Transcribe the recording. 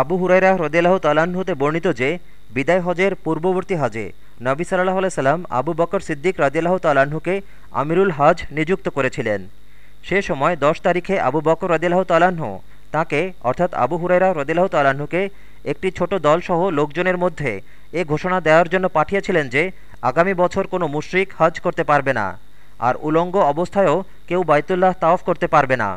আবু হুরাইরা হ্রদিল্লাহ তালাহতে বর্ণিত যে, বিদায় হজের পূর্ববর্তী হাজে নবী সাল্লাহ সাল্লাম আবু বকর সিদ্দিক রাজিয়াল্লাহ তালাহুকে আমিরুল হাজ নিযুক্ত করেছিলেন। সে সময় দশ তারিখে আবু বকর রদিল্লাহ তালাহ তাকে, অর্থাৎ আবু হুরাইরা রদিল্লাহ তালাহুকে একটি ছোট দলসহ লোকজনের মধ্যে এ ঘোষণা দেওয়ার জন্য পাঠিয়েছিলেন যে, আগামী বছর কোনো মুশরিক হজ করতে পারবে না। আর উলঙ্গ অবস্থায়ও কেউ বাইতুল্লাহ তাওফ করতে পারবে না।